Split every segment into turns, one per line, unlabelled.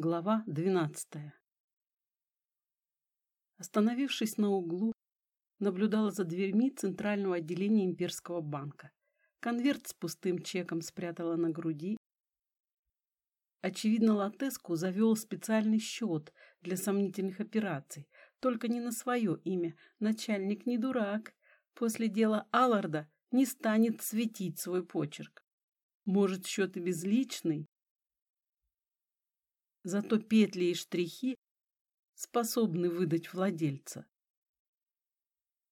Глава двенадцатая. Остановившись на углу, наблюдала за дверьми центрального отделения имперского банка. Конверт с пустым чеком спрятала на груди. Очевидно, Латеску завел специальный счет для сомнительных операций, только не на свое имя. Начальник не дурак. После дела Алларда не станет светить свой почерк. Может, счет и безличный, зато петли и штрихи способны выдать владельца.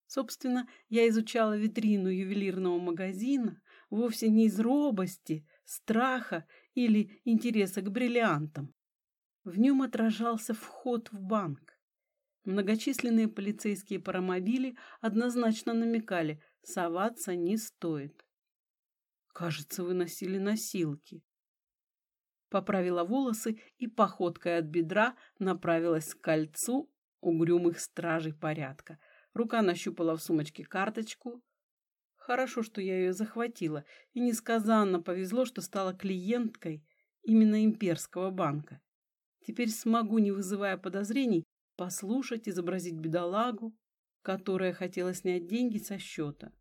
Собственно, я изучала витрину ювелирного магазина вовсе не из робости, страха или интереса к бриллиантам. В нем отражался вход в банк. Многочисленные полицейские паромобили однозначно намекали, соваться не стоит. Кажется, вы носили носилки. Поправила волосы и походкой от бедра направилась к кольцу угрюмых стражей порядка. Рука нащупала в сумочке карточку. Хорошо, что я ее захватила, и несказанно повезло, что стала клиенткой именно имперского банка. Теперь смогу, не вызывая подозрений, послушать, изобразить бедолагу, которая хотела снять деньги со счета.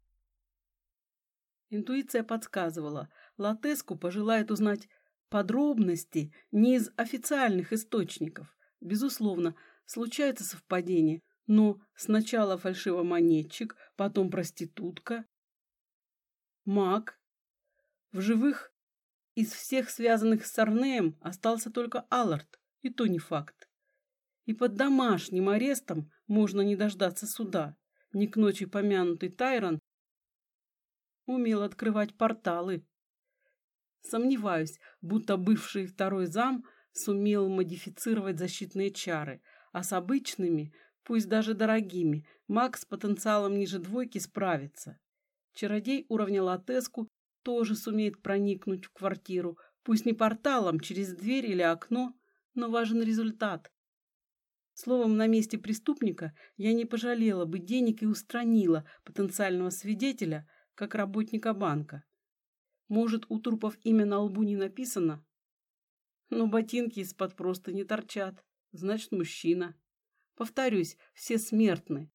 Интуиция подсказывала, Латеску пожелает узнать подробности не из официальных источников. Безусловно, случаются совпадения, но сначала фальшивомонетчик, потом проститутка, маг. В живых из всех связанных с Арнеем остался только Аллард, и то не факт. И под домашним арестом можно не дождаться суда. Не к ночи помянутый Тайрон умел открывать порталы. Сомневаюсь, будто бывший второй зам сумел модифицировать защитные чары, а с обычными, пусть даже дорогими, маг с потенциалом ниже двойки справится. Чародей уровня латеску тоже сумеет проникнуть в квартиру, пусть не порталом, через дверь или окно, но важен результат. Словом, на месте преступника я не пожалела бы денег и устранила потенциального свидетеля, как работника банка. Может, у трупов имя на лбу не написано? Но ботинки из-под просто не торчат. Значит, мужчина. Повторюсь, все смертны.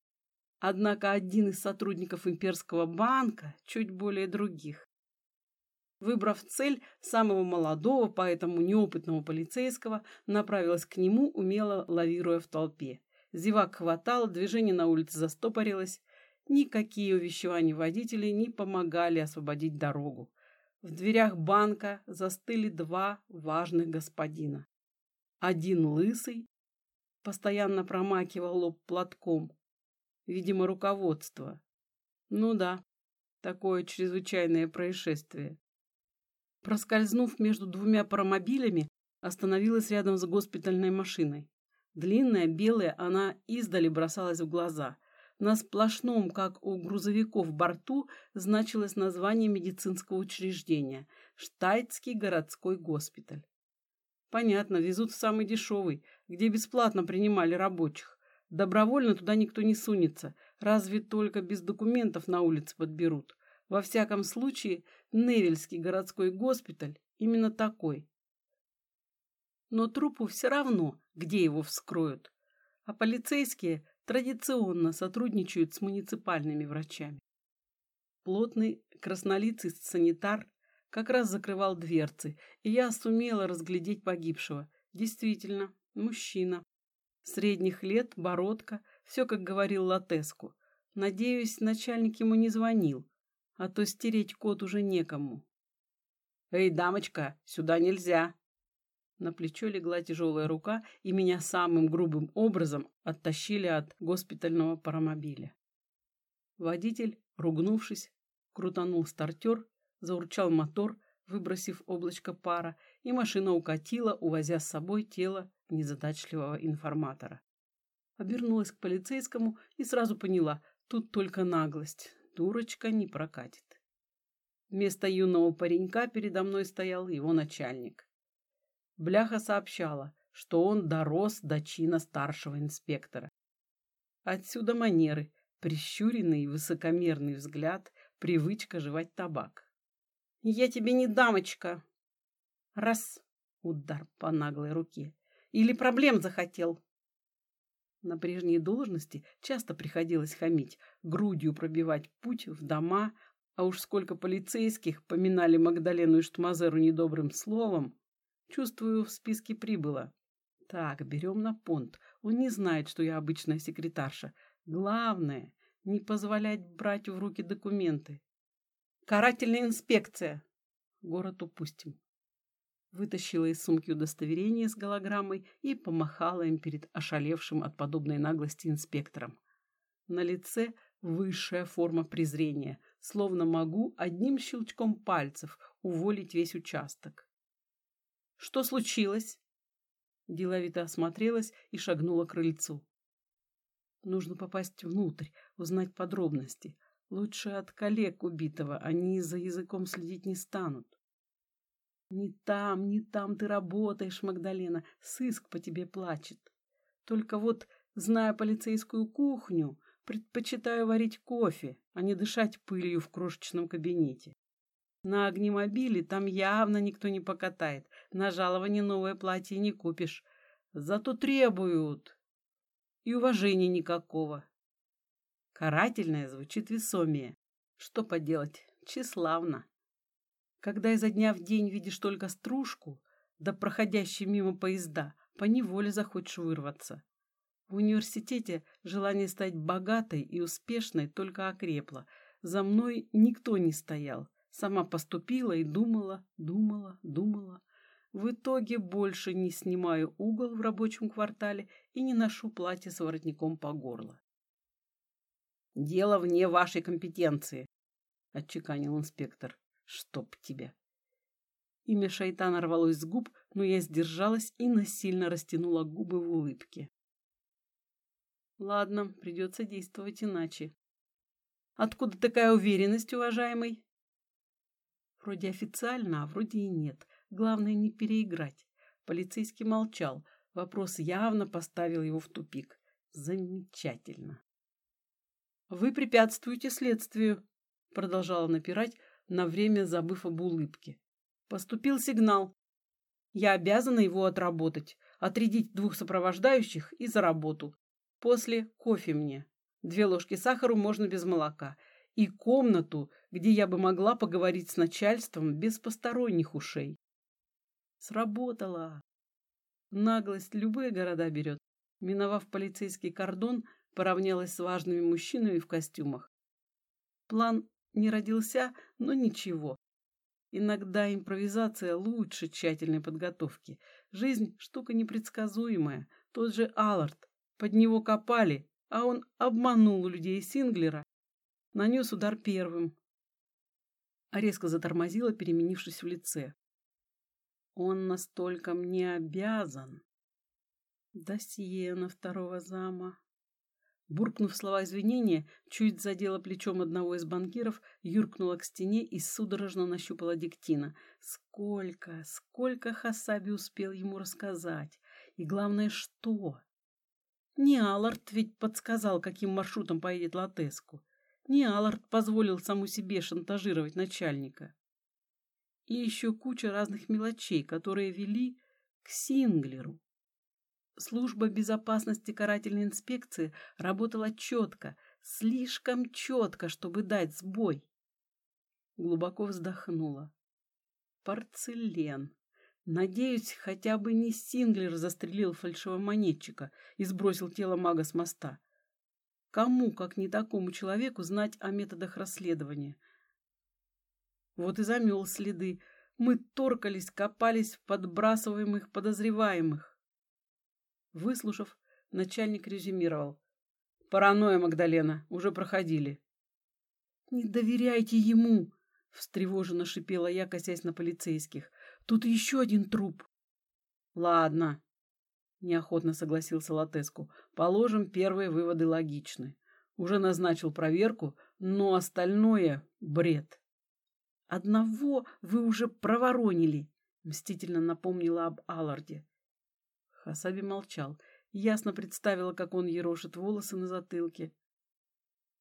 Однако один из сотрудников имперского банка чуть более других. Выбрав цель самого молодого, поэтому неопытного полицейского, направилась к нему, умело лавируя в толпе. Зевак хватало, движение на улице застопорилось. Никакие увещевания водителей не помогали освободить дорогу. В дверях банка застыли два важных господина. Один лысый, постоянно промакивал лоб платком. Видимо, руководство. Ну да, такое чрезвычайное происшествие. Проскользнув между двумя паромобилями, остановилась рядом с госпитальной машиной. Длинная, белая, она издали бросалась в глаза – на сплошном, как у грузовиков, борту значилось название медицинского учреждения – Штайтский городской госпиталь. Понятно, везут в самый дешевый, где бесплатно принимали рабочих. Добровольно туда никто не сунется, разве только без документов на улице подберут. Во всяком случае, Невельский городской госпиталь именно такой. Но трупу все равно, где его вскроют. А полицейские традиционно сотрудничают с муниципальными врачами. Плотный краснолицый санитар как раз закрывал дверцы, и я сумела разглядеть погибшего. Действительно, мужчина. Средних лет, бородка, все, как говорил Латеску. Надеюсь, начальник ему не звонил, а то стереть код уже некому. «Эй, дамочка, сюда нельзя!» На плечо легла тяжелая рука, и меня самым грубым образом оттащили от госпитального паромобиля. Водитель, ругнувшись, крутанул стартер, заурчал мотор, выбросив облачко пара, и машина укатила, увозя с собой тело незадачливого информатора. Обернулась к полицейскому и сразу поняла, тут только наглость, дурочка не прокатит. Вместо юного паренька передо мной стоял его начальник. Бляха сообщала, что он дорос до чина старшего инспектора. Отсюда манеры, прищуренный высокомерный взгляд, привычка жевать табак. «Я тебе не дамочка!» Раз — удар по наглой руке. Или проблем захотел? На прежней должности часто приходилось хамить, грудью пробивать путь в дома, а уж сколько полицейских поминали Магдалену и Штмазеру недобрым словом, чувствую, в списке прибыло. Так, берем на понт. Он не знает, что я обычная секретарша. Главное, не позволять брать в руки документы. Карательная инспекция. Город упустим. Вытащила из сумки удостоверение с голограммой и помахала им перед ошалевшим от подобной наглости инспектором. На лице высшая форма презрения, словно могу одним щелчком пальцев уволить весь участок. «Что случилось?» Деловито осмотрелась и шагнула к крыльцу. Нужно попасть внутрь, узнать подробности. Лучше от коллег убитого, они за языком следить не станут. Не там, не там ты работаешь, Магдалена, сыск по тебе плачет. Только вот, зная полицейскую кухню, предпочитаю варить кофе, а не дышать пылью в крошечном кабинете. На огнемобиле там явно никто не покатает, на жалование новое платье не купишь. Зато требуют. И уважения никакого. Карательное звучит весомее. Что поделать, тщеславно. Когда изо дня в день видишь только стружку, да проходящие мимо поезда, поневоле захочешь вырваться. В университете желание стать богатой и успешной только окрепло. За мной никто не стоял. Сама поступила и думала, думала, думала. В итоге больше не снимаю угол в рабочем квартале и не ношу платье с воротником по горло. «Дело вне вашей компетенции», — отчеканил инспектор. «Чтоб тебя!» Имя шайтана рвалось с губ, но я сдержалась и насильно растянула губы в улыбке. Ладно, придется действовать иначе. Откуда такая уверенность, уважаемый? Вроде официально, а вроде и нет. Главное не переиграть. Полицейский молчал. Вопрос явно поставил его в тупик. Замечательно. Вы препятствуете следствию, продолжала напирать, на время забыв об улыбке. Поступил сигнал. Я обязана его отработать, отрядить двух сопровождающих и за работу. После кофе мне. Две ложки сахару можно без молока и комнату, где я бы могла поговорить с начальством без посторонних ушей. Сработало. Наглость любые города берет. Миновав полицейский кордон, поравнялась с важными мужчинами в костюмах. План не родился, но ничего. Иногда импровизация лучше тщательной подготовки. Жизнь – штука непредсказуемая. Тот же Аллард. Под него копали, а он обманул людей Синглера Нанес удар первым. А резко затормозила, переменившись в лице. Он настолько мне обязан. Досье на второго зама. Буркнув слова извинения, чуть задела плечом одного из банкиров, юркнула к стене и судорожно нащупала диктина. Сколько, сколько Хасаби успел ему рассказать? И главное, что? Не Аллард ведь подсказал, каким маршрутом поедет Латеску. Не Аллард позволил саму себе шантажировать начальника. И еще куча разных мелочей, которые вели к Синглеру. Служба безопасности карательной инспекции работала четко, слишком четко, чтобы дать сбой. Глубоко вздохнула. Порцелен. Надеюсь, хотя бы не Синглер застрелил фальшивомонетчика и сбросил тело мага с моста. Кому, как не такому человеку, знать о методах расследования? Вот и замел следы. Мы торкались, копались в подбрасываемых подозреваемых. Выслушав, начальник резюмировал. «Паранойя, Магдалена, уже проходили». «Не доверяйте ему!» — встревоженно шипела я, косясь на полицейских. «Тут еще один труп». «Ладно», неохотно согласился Латеску. Положим, первые выводы логичны. Уже назначил проверку, но остальное — бред. Одного вы уже проворонили, мстительно напомнила об Алларде. Хасаби молчал. Ясно представила, как он ерошит волосы на затылке.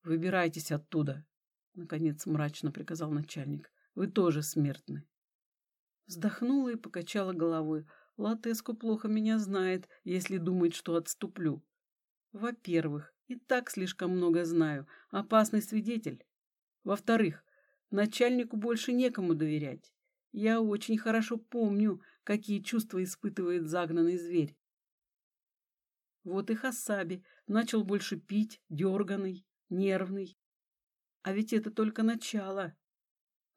«Выбирайтесь оттуда», — наконец мрачно приказал начальник. «Вы тоже смертны». Вздохнула и покачала головой. Латеску плохо меня знает, если думает, что отступлю. Во-первых, и так слишком много знаю. Опасный свидетель. Во-вторых, начальнику больше некому доверять. Я очень хорошо помню, какие чувства испытывает загнанный зверь. Вот и Хасаби начал больше пить, дерганый, нервный. А ведь это только начало.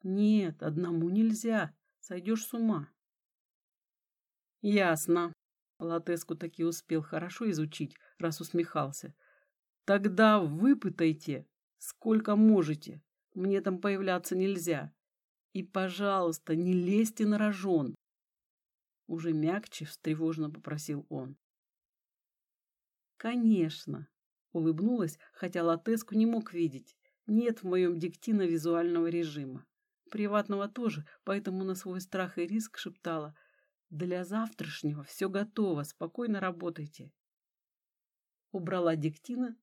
Нет, одному нельзя, сойдешь с ума. Ясно. Латеску таки успел хорошо изучить, раз усмехался. Тогда выпытайте, сколько можете. Мне там появляться нельзя. И, пожалуйста, не лезьте на рожон. Уже мягче, встревоженно попросил он. Конечно, улыбнулась, хотя Латеску не мог видеть. Нет в моем диктино визуального режима. Приватного тоже, поэтому на свой страх и риск шептала. Для завтрашнего все готово, спокойно работайте. Убрала диктина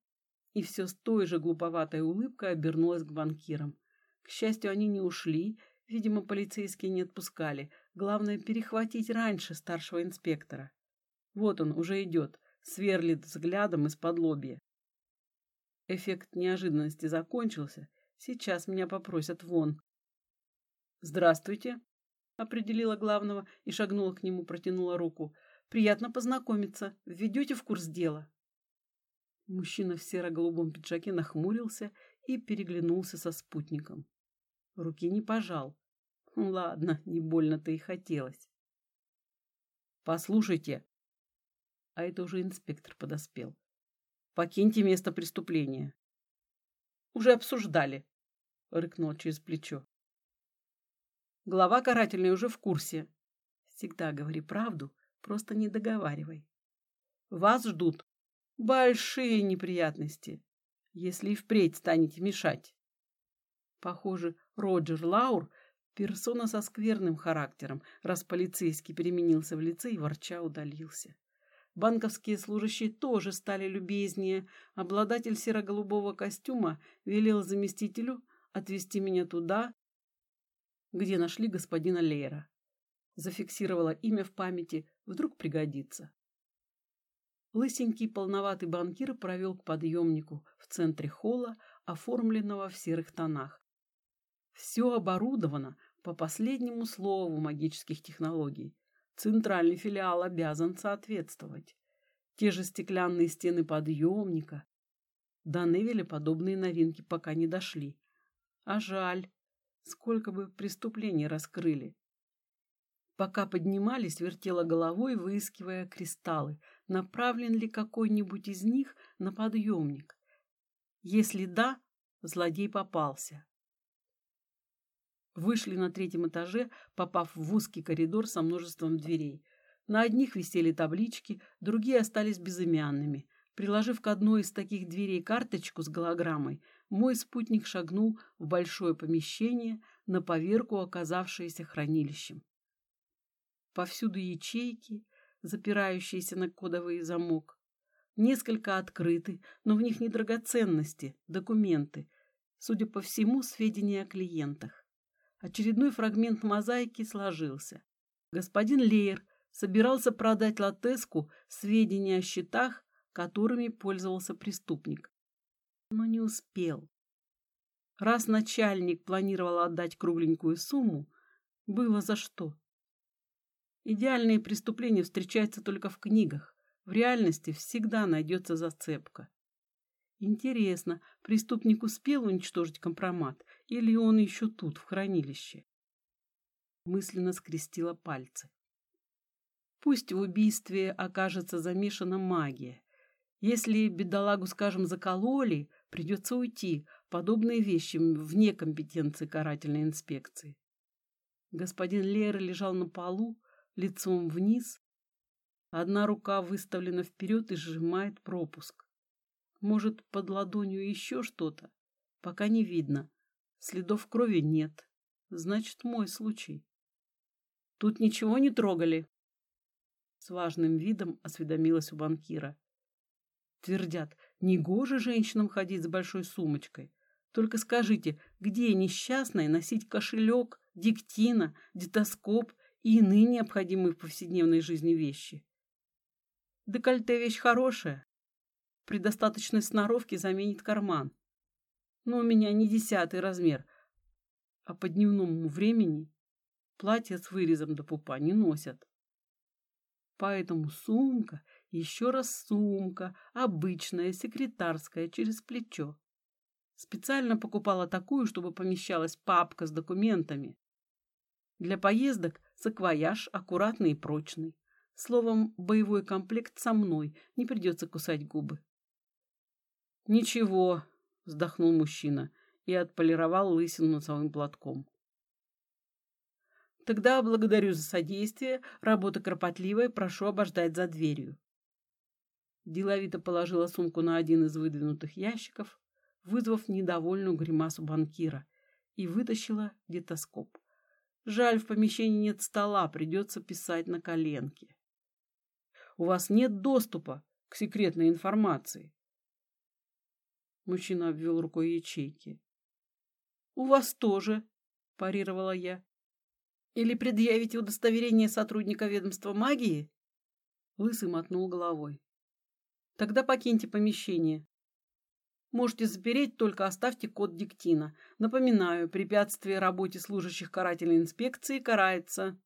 и все с той же глуповатой улыбкой обернулась к банкирам. К счастью, они не ушли, видимо, полицейские не отпускали. Главное, перехватить раньше старшего инспектора. Вот он, уже идет, сверлит взглядом из-под лобья. Эффект неожиданности закончился. Сейчас меня попросят вон. «Здравствуйте», — определила главного и шагнула к нему, протянула руку. «Приятно познакомиться. Введете в курс дела?» Мужчина в серо-голубом пиджаке нахмурился и переглянулся со спутником. Руки не пожал. Ладно, не больно-то и хотелось. Послушайте. А это уже инспектор подоспел. Покиньте место преступления. Уже обсуждали, рыкнул через плечо. Глава карательной уже в курсе. Всегда говори правду, просто не договаривай. Вас ждут большие неприятности, если и впредь станете мешать. Похоже, Роджер Лаур – персона со скверным характером, раз полицейский переменился в лице и ворча удалился. Банковские служащие тоже стали любезнее. Обладатель серо-голубого костюма велел заместителю отвезти меня туда, где нашли господина Лейра. Зафиксировала имя в памяти, вдруг пригодится. Лысенький полноватый банкир провел к подъемнику в центре холла, оформленного в серых тонах. Все оборудовано по последнему слову магических технологий. Центральный филиал обязан соответствовать. Те же стеклянные стены подъемника. До Невеля подобные новинки пока не дошли. А жаль, сколько бы преступлений раскрыли. Пока поднимались, вертела головой, выискивая кристаллы. Направлен ли какой-нибудь из них на подъемник? Если да, злодей попался. Вышли на третьем этаже, попав в узкий коридор со множеством дверей. На одних висели таблички, другие остались безымянными. Приложив к одной из таких дверей карточку с голограммой, мой спутник шагнул в большое помещение, на поверку оказавшееся хранилищем. Повсюду ячейки, запирающиеся на кодовый замок. Несколько открыты, но в них не драгоценности, документы. Судя по всему, сведения о клиентах. Очередной фрагмент мозаики сложился. Господин Лейер собирался продать Латеску сведения о счетах, которыми пользовался преступник. Но не успел. Раз начальник планировал отдать кругленькую сумму, было за что. Идеальные преступления встречаются только в книгах. В реальности всегда найдется зацепка. Интересно, преступник успел уничтожить компромат, или он еще тут, в хранилище? Мысленно скрестила пальцы. Пусть в убийстве окажется замешана магия. Если бедолагу, скажем, закололи, придется уйти. Подобные вещи вне компетенции карательной инспекции. Господин Лера лежал на полу, лицом вниз. Одна рука выставлена вперед и сжимает пропуск. Может, под ладонью еще что-то? Пока не видно. Следов крови нет. Значит, мой случай. Тут ничего не трогали? С важным видом осведомилась у банкира. Твердят, негоже женщинам ходить с большой сумочкой. Только скажите, где несчастной носить кошелек, диктина, детоскоп и иные необходимые в повседневной жизни вещи. Декольте вещь хорошая. При достаточной сноровке заменит карман. Но у меня не десятый размер, а по дневному времени платья с вырезом до пупа не носят. Поэтому сумка, еще раз сумка, обычная, секретарская, через плечо. Специально покупала такую, чтобы помещалась папка с документами. Для поездок саквояж аккуратный и прочный. Словом, боевой комплект со мной, не придется кусать губы. «Ничего», — вздохнул мужчина и отполировал лысину носовым платком. «Тогда благодарю за содействие, работа кропотливая, прошу обождать за дверью». Деловито положила сумку на один из выдвинутых ящиков, вызвав недовольную гримасу банкира, и вытащила детоскоп. Жаль, в помещении нет стола, придется писать на коленке. У вас нет доступа к секретной информации. Мужчина обвел рукой ячейки. У вас тоже, парировала я. Или предъявите удостоверение сотрудника ведомства магии? Лысый мотнул головой. Тогда покиньте помещение. Можете запереть, только оставьте код диктина. Напоминаю, препятствие работе служащих карательной инспекции карается.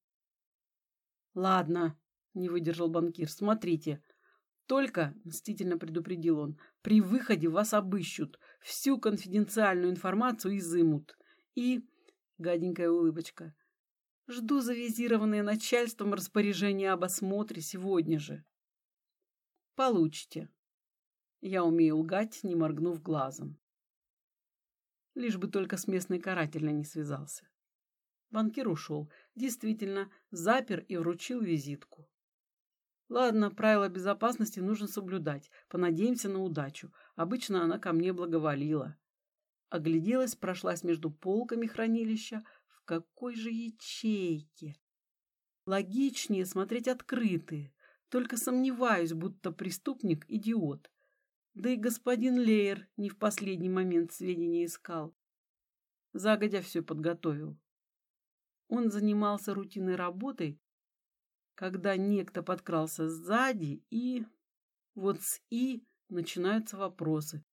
Ладно, не выдержал банкир. Смотрите. Только, мстительно предупредил он, при выходе вас обыщут, всю конфиденциальную информацию изымут. И, гаденькая улыбочка, жду завизированное начальством распоряжение об осмотре сегодня же. Получите. Я умею лгать, не моргнув глазом. Лишь бы только с местной карательной не связался. Банкир ушел. Действительно, запер и вручил визитку. Ладно, правила безопасности нужно соблюдать. Понадеемся на удачу. Обычно она ко мне благоволила. Огляделась, прошлась между полками хранилища. В какой же ячейке? Логичнее смотреть открытые. Только сомневаюсь, будто преступник – идиот. Да и господин Лейер не в последний момент сведения искал. Загодя все подготовил. Он занимался рутинной работой, когда некто подкрался сзади и... Вот с «и» начинаются вопросы.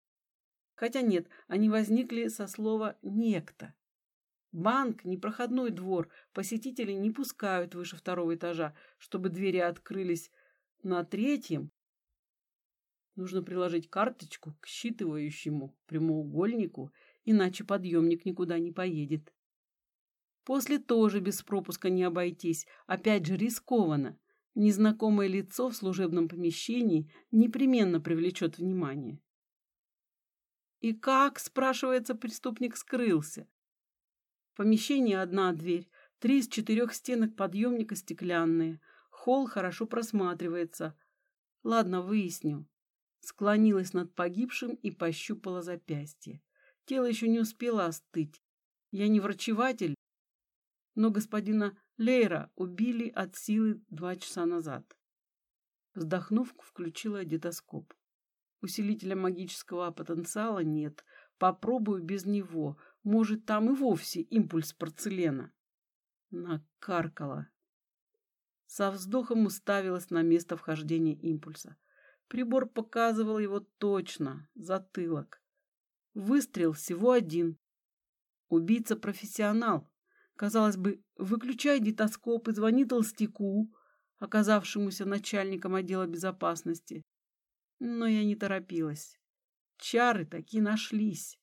Хотя нет, они возникли со слова «некто». Банк – непроходной двор, посетители не пускают выше второго этажа, чтобы двери открылись на третьем Нужно приложить карточку к считывающему прямоугольнику, иначе подъемник никуда не поедет. После тоже без пропуска не обойтись, опять же рискованно. Незнакомое лицо в служебном помещении непременно привлечет внимание. И как, спрашивается, преступник скрылся? В помещении одна дверь, три из четырех стенок подъемника стеклянные, холл хорошо просматривается. Ладно, выясню склонилась над погибшим и пощупала запястье. Тело еще не успело остыть. Я не врачеватель, но господина Лейра убили от силы два часа назад. Вздохнув, включила детоскоп. Усилителя магического потенциала нет. Попробую без него. Может, там и вовсе импульс порцелена. Накаркала. Со вздохом уставилась на место вхождения импульса. Прибор показывал его точно, затылок. Выстрел всего один. Убийца-профессионал. Казалось бы, выключай детоскоп и звони толстяку, оказавшемуся начальником отдела безопасности. Но я не торопилась. Чары такие нашлись.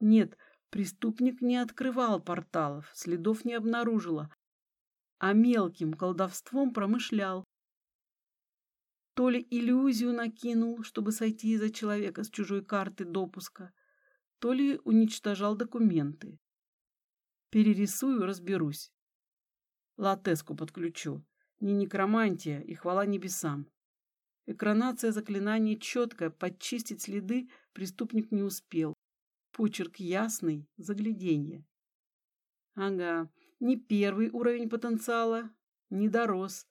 Нет, преступник не открывал порталов, следов не обнаружила, а мелким колдовством промышлял. То ли иллюзию накинул, чтобы сойти за человека с чужой карты допуска, то ли уничтожал документы. Перерисую, разберусь. Латеску подключу. Не некромантия и хвала небесам. Экранация заклинания четкая, подчистить следы преступник не успел. Почерк ясный, загляденье. Ага, не первый уровень потенциала, не дорос.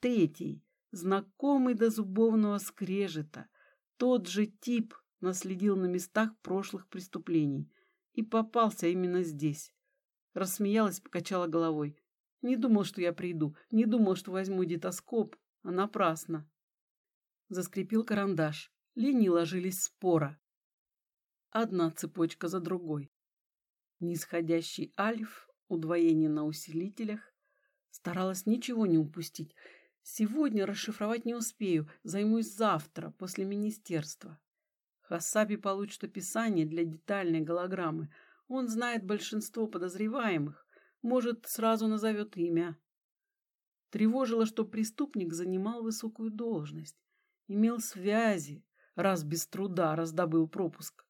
Третий, знакомый до зубовного скрежета. Тот же тип наследил на местах прошлых преступлений и попался именно здесь. Рассмеялась, покачала головой. Не думал, что я приду, не думал, что возьму детоскоп, а напрасно. Заскрипел карандаш. Линии ложились спора. Одна цепочка за другой. Нисходящий альф, удвоение на усилителях. Старалась ничего не упустить. Сегодня расшифровать не успею, займусь завтра, после министерства. Хасаби получит описание для детальной голограммы. Он знает большинство подозреваемых, может, сразу назовет имя. Тревожило, что преступник занимал высокую должность, имел связи, раз без труда раздобыл пропуск.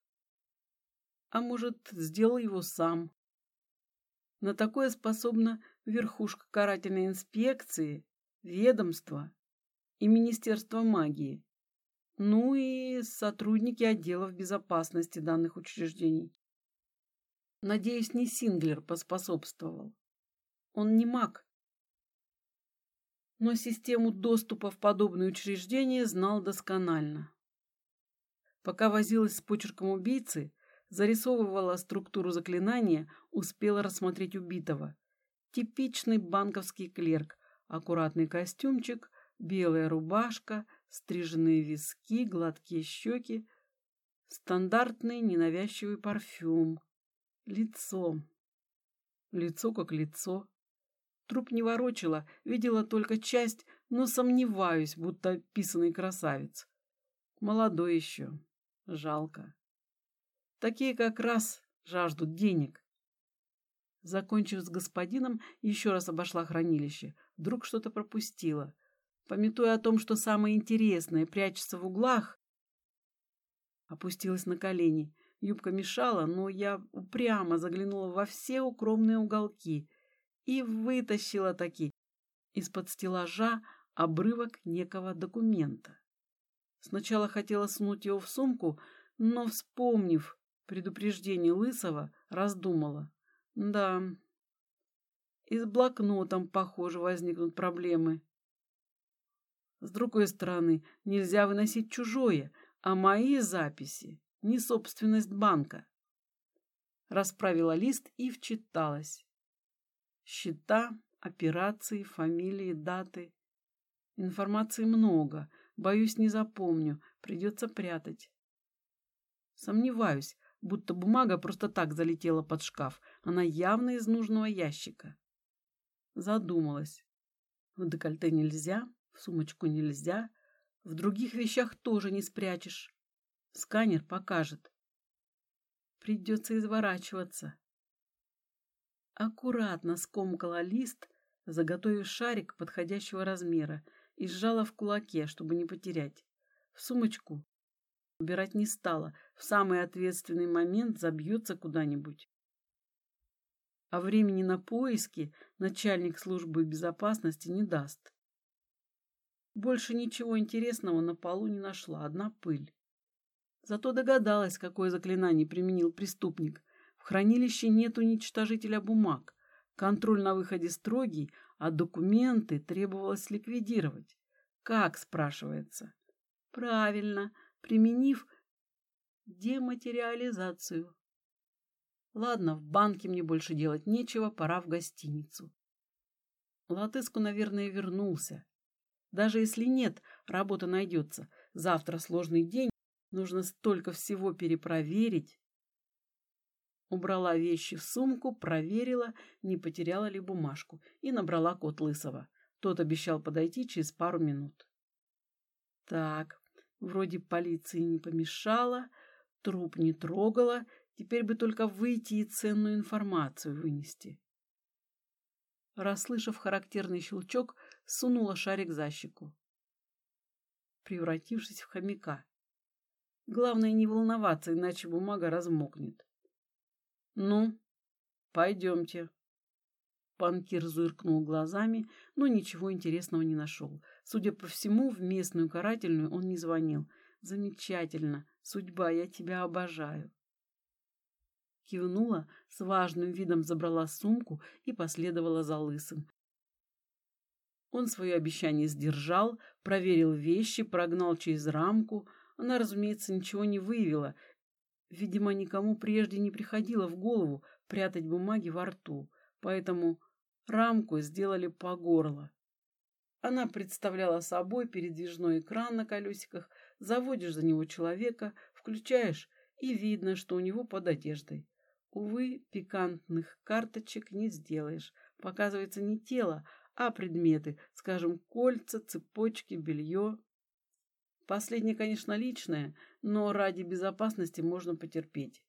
А может, сделал его сам. На такое способна верхушка карательной инспекции, ведомства и Министерство магии. Ну и сотрудники отделов безопасности данных учреждений. Надеюсь, не Синглер поспособствовал. Он не маг. Но систему доступа в подобные учреждения знал досконально. Пока возилась с почерком убийцы, зарисовывала структуру заклинания, успела рассмотреть убитого. Типичный банковский клерк, аккуратный костюмчик, белая рубашка, стриженные виски, гладкие щеки, стандартный ненавязчивый парфюм, лицо. Лицо как лицо. Труп не ворочила, видела только часть, но сомневаюсь, будто писанный красавец. Молодой еще. Жалко. Такие как раз жаждут денег. Закончив с господином, еще раз обошла хранилище. Вдруг что-то пропустила. Пометуя о том, что самое интересное прячется в углах, опустилась на колени. Юбка мешала, но я упрямо заглянула во все укромные уголки и вытащила таки из-под стеллажа обрывок некого документа. Сначала хотела сунуть его в сумку, но, вспомнив предупреждение Лысого, раздумала. Да, и с блокнотом, похоже, возникнут проблемы. С другой стороны, нельзя выносить чужое, а мои записи не собственность банка. Расправила лист и вчиталась. Счета, операции, фамилии, даты. Информации много, боюсь, не запомню, придется прятать. Сомневаюсь, будто бумага просто так залетела под шкаф, она явно из нужного ящика. Задумалась. В декольте нельзя, в сумочку нельзя, в других вещах тоже не спрячешь. Сканер покажет. Придется изворачиваться. Аккуратно скомкала лист, заготовив шарик подходящего размера, и сжала в кулаке, чтобы не потерять. В сумочку убирать не стала, в самый ответственный момент забьется куда-нибудь. А времени на поиски начальник службы безопасности не даст. Больше ничего интересного на полу не нашла, одна пыль. Зато догадалась, какое заклинание применил преступник. В хранилище нет уничтожителя бумаг. Контроль на выходе строгий, а документы требовалось ликвидировать. Как, спрашивается? Правильно, применив дематериализацию. Ладно, в банке мне больше делать нечего, пора в гостиницу. Латыску, наверное, вернулся. Даже если нет, работа найдется. Завтра сложный день, нужно столько всего перепроверить. Убрала вещи в сумку, проверила, не потеряла ли бумажку, и набрала код Лысого. Тот обещал подойти через пару минут. Так, вроде полиции не помешала, труп не трогала, теперь бы только выйти и ценную информацию вынести. Расслышав характерный щелчок, сунула шарик за щеку, превратившись в хомяка. Главное не волноваться, иначе бумага размокнет. Ну, пойдемте. Банкир зыркнул глазами, но ничего интересного не нашел. Судя по всему, в местную карательную он не звонил. Замечательно. Судьба, я тебя обожаю. Кивнула, с важным видом забрала сумку и последовала за лысым. Он свое обещание сдержал, проверил вещи, прогнал через рамку. Она, разумеется, ничего не выявила. Видимо, никому прежде не приходило в голову прятать бумаги во рту, поэтому Рамку сделали по горло. Она представляла собой передвижной экран на колесиках, заводишь за него человека, включаешь, и видно, что у него под одеждой. Увы, пикантных карточек не сделаешь. Показывается не тело, а предметы, скажем, кольца, цепочки, белье. Последнее, конечно, личное, но ради безопасности можно потерпеть.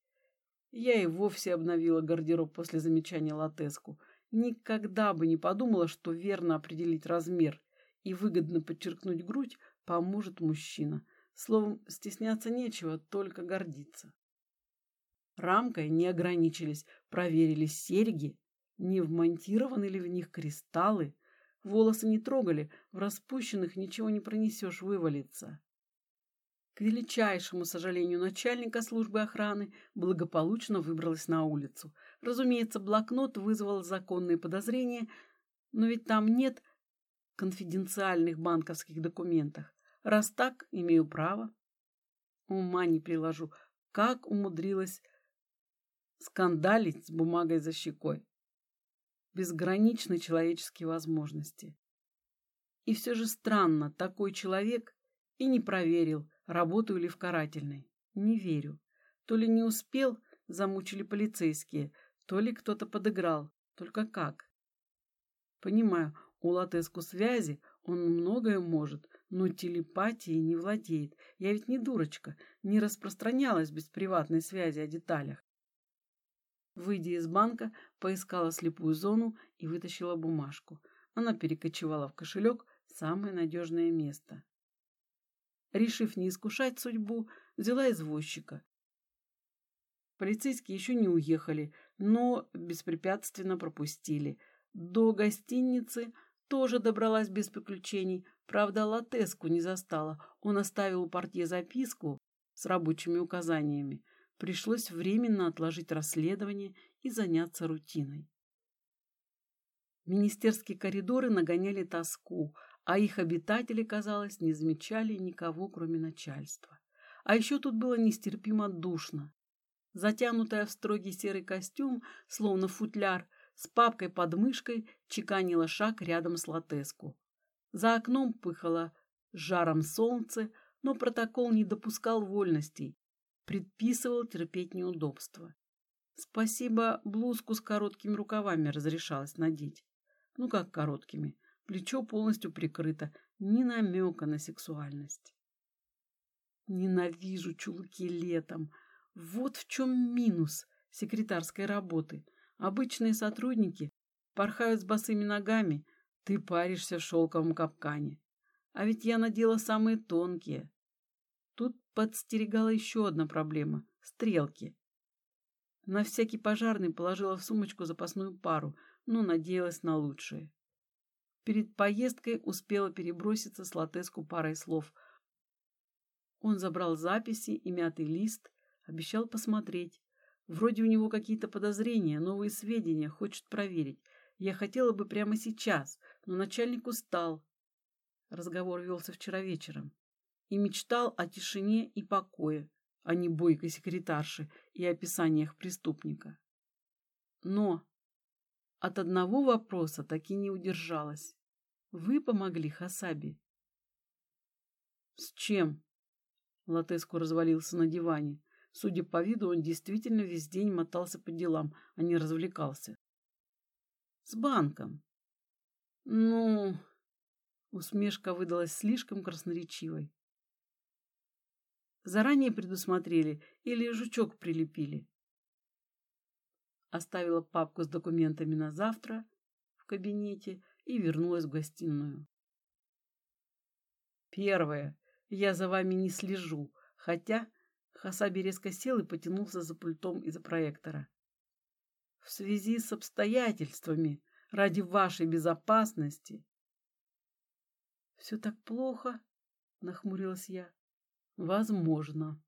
Я и вовсе обновила гардероб после замечания Латеску. Никогда бы не подумала, что верно определить размер и выгодно подчеркнуть грудь поможет мужчина. Словом, стесняться нечего, только гордиться. Рамкой не ограничились, проверили серьги, не вмонтированы ли в них кристаллы. Волосы не трогали, в распущенных ничего не пронесешь, вывалится. К величайшему сожалению начальника службы охраны благополучно выбралась на улицу. Разумеется, блокнот вызвал законные подозрения, но ведь там нет конфиденциальных банковских документов. Раз так, имею право. Ума не приложу, как умудрилась скандалить с бумагой за щекой. Безграничны человеческие возможности. И все же странно, такой человек и не проверил, работаю ли в карательной. Не верю. То ли не успел, замучили полицейские, то ли кто-то подыграл. Только как? Понимаю, у Латеску связи, он многое может, но телепатией не владеет. Я ведь не дурочка, не распространялась без приватной связи о деталях. Выйдя из банка, поискала слепую зону и вытащила бумажку. Она перекочевала в кошелек, самое надежное место. Решив не искушать судьбу, взяла извозчика. Полицейские еще не уехали, но беспрепятственно пропустили. До гостиницы тоже добралась без приключений. Правда, Латеску не застала. Он оставил у портье записку с рабочими указаниями. Пришлось временно отложить расследование и заняться рутиной. Министерские коридоры нагоняли тоску, а их обитатели, казалось, не замечали никого, кроме начальства. А еще тут было нестерпимо душно. Затянутая в строгий серый костюм, словно футляр, с папкой под мышкой чеканила шаг рядом с Латеску. За окном пыхало жаром солнце, но протокол не допускал вольностей, предписывал терпеть неудобства. Спасибо, блузку с короткими рукавами разрешалось надеть. Ну как короткими? Плечо полностью прикрыто, ни намека на сексуальность. Ненавижу чулки летом. Вот в чем минус секретарской работы. Обычные сотрудники порхают с босыми ногами, ты паришься в шелковом капкане. А ведь я надела самые тонкие. Подстерегала еще одна проблема — стрелки. На всякий пожарный положила в сумочку запасную пару, но надеялась на лучшее. Перед поездкой успела переброситься с Латеску парой слов. Он забрал записи и мятый лист, обещал посмотреть. Вроде у него какие-то подозрения, новые сведения, хочет проверить. Я хотела бы прямо сейчас, но начальник устал. Разговор велся вчера вечером. И мечтал о тишине и покое, а не бойкой секретарши и описаниях преступника. Но от одного вопроса так и не удержалась. Вы помогли Хасаби? С чем? Латеску развалился на диване. Судя по виду, он действительно весь день мотался по делам, а не развлекался. С банком. Ну, усмешка выдалась слишком красноречивой. Заранее предусмотрели или жучок прилепили? оставила папку с документами на завтра в кабинете и вернулась в гостиную. Первое. Я за вами не слежу, хотя Хасаби резко сел и потянулся за пультом из-за проектора. В связи с обстоятельствами, ради вашей безопасности. Все так плохо, нахмурилась я. Возможно,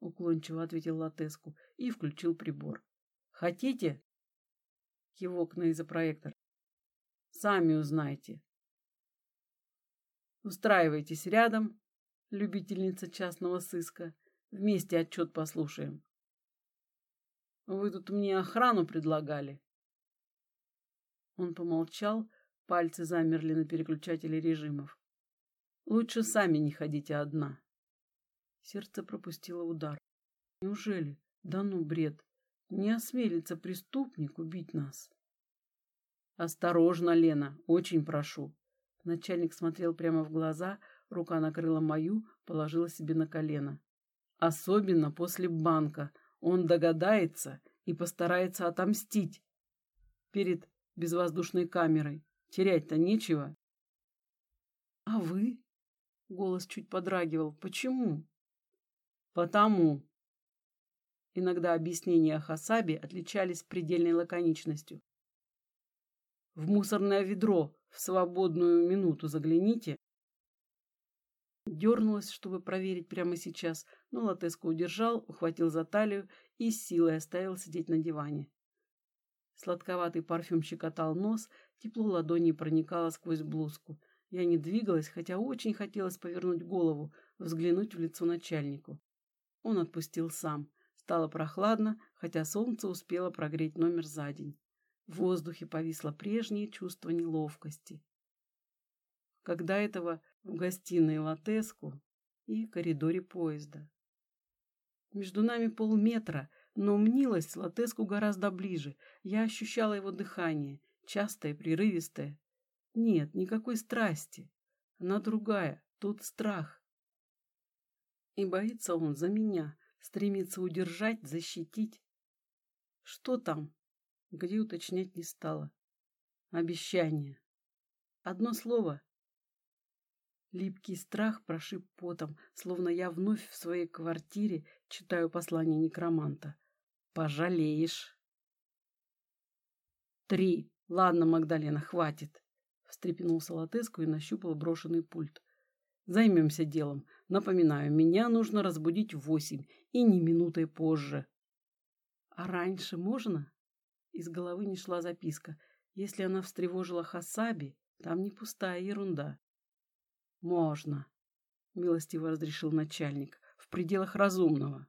уклончиво ответил Латеску и включил прибор. Хотите? Кивок на изопроектор. Сами узнаете. Устраивайтесь рядом, любительница частного сыска. Вместе отчет послушаем. Вы тут мне охрану предлагали. Он помолчал, пальцы замерли на переключателе режимов. Лучше сами не ходите одна. Сердце пропустило удар. Неужели? Да ну, бред. Не осмелится преступник убить нас. Осторожно, Лена, очень прошу. Начальник смотрел прямо в глаза, рука накрыла мою, положила себе на колено. Особенно после банка. Он догадается и постарается отомстить перед безвоздушной камерой. Терять-то нечего. А вы? Голос чуть подрагивал. Почему? Потому. Иногда объяснения о Хасабе отличались предельной лаконичностью. В мусорное ведро в свободную минуту загляните. Дернулась, чтобы проверить прямо сейчас, но Латеско удержал, ухватил за талию и с силой оставил сидеть на диване. Сладковатый парфюм щекотал нос, тепло ладони проникало сквозь блузку. Я не двигалась, хотя очень хотелось повернуть голову, взглянуть в лицо начальнику. Он отпустил сам. Стало прохладно, хотя солнце успело прогреть номер за день. В воздухе повисло прежнее чувство неловкости. Когда этого в гостиной Латеску и коридоре поезда. Между нами полметра, но мнилась Латеску гораздо ближе. Я ощущала его дыхание, частое, прерывистое. Нет, никакой страсти. Она другая, тут страх. И боится он за меня, стремится удержать, защитить. Что там? Где уточнять не стала. Обещание. Одно слово. Липкий страх прошиб потом, словно я вновь в своей квартире читаю послание некроманта. Пожалеешь. Три. Ладно, Магдалена, хватит встрепенулся Латеску и нащупал брошенный пульт. Займемся делом. Напоминаю, меня нужно разбудить в восемь и не минутой позже. А раньше можно? Из головы не шла записка. Если она встревожила Хасаби, там не пустая ерунда. Можно, милостиво разрешил начальник, в пределах разумного.